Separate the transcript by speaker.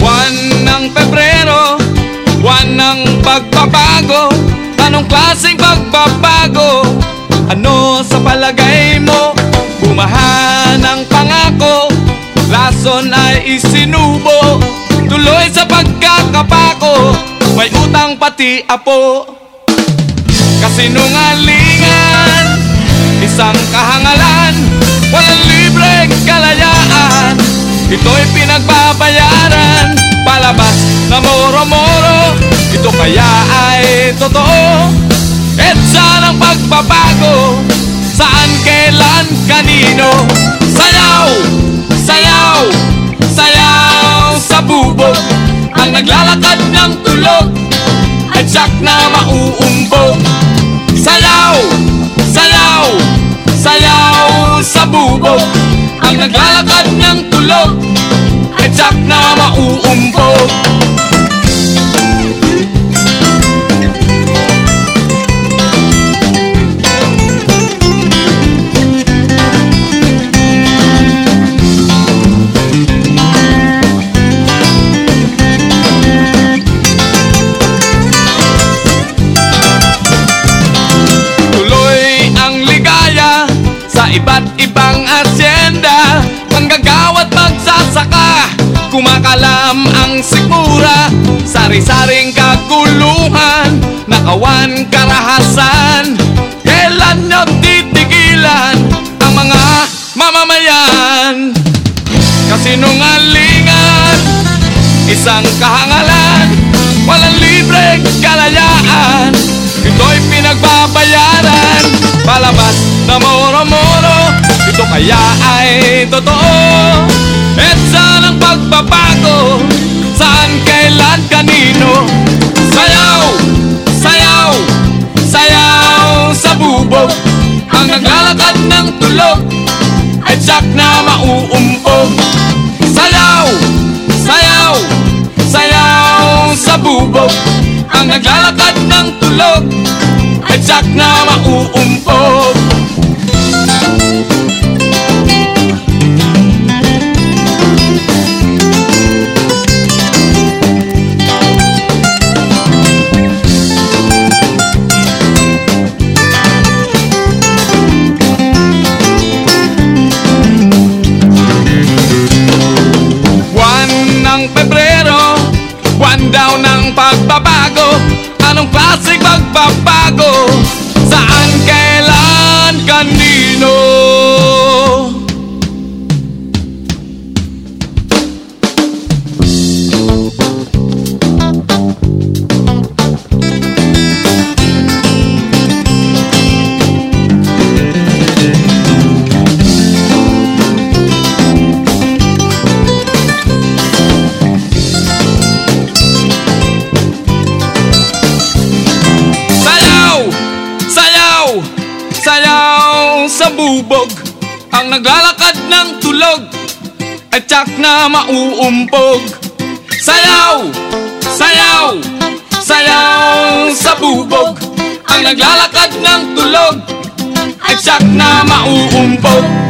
Speaker 1: Buwan ng Pebrero, buwan ng Anong klaseng pagbabago? Ano sa palagay mo? Bumaha ng pangako. Rason ay isinubo. Tuloy sa pagkakapako. May utang pati apo. Kasinungalingan Isang kahangalan Walang libreng kalayaan. Ito'y pinagbabayaran Palabas na moro-moro. Ito kaya ay totoo Etsa ng pagbabago? Saan, kailan, kanino? Sayaw, sayaw, sayaw sa bubog Ang naglalakad ng tulog Ay tsak na mauumbog Sayaw, sayaw, sayaw sa bubog Ang naglalakad ng tulog Ay tsak na mauumbog iba't ibang asyenda. Manggagawa't magsasaka Kumakalam ang sikmura. Sari-saring kaguluhan Nakawan karahasan. Kailan nyo titigilan Ang mga mamamayan? Kasinungalingan Isang kahangalan Walang libreng kalayaan. Ito'y pinagbabayaran Palabas na moro-moro Ito kaya ay totoo? Etsa ng pagbabago Saan, kailan, kanino? Sayaw, sayaw, sayaw sa bubog Ang naglalakad ng tulog Ay tsak na mauumpog Sayaw, sayaw, sayaw sa bubog Ang naglalakad ng tulog Ay tsak na mauumpog Sayaw sa bubog Ang naglalakad ng tulog At tsak na mauumpog Sayaw! Sayaw! Sayaw sa bubog Ang naglalakad ng tulog At tsak na mauumpog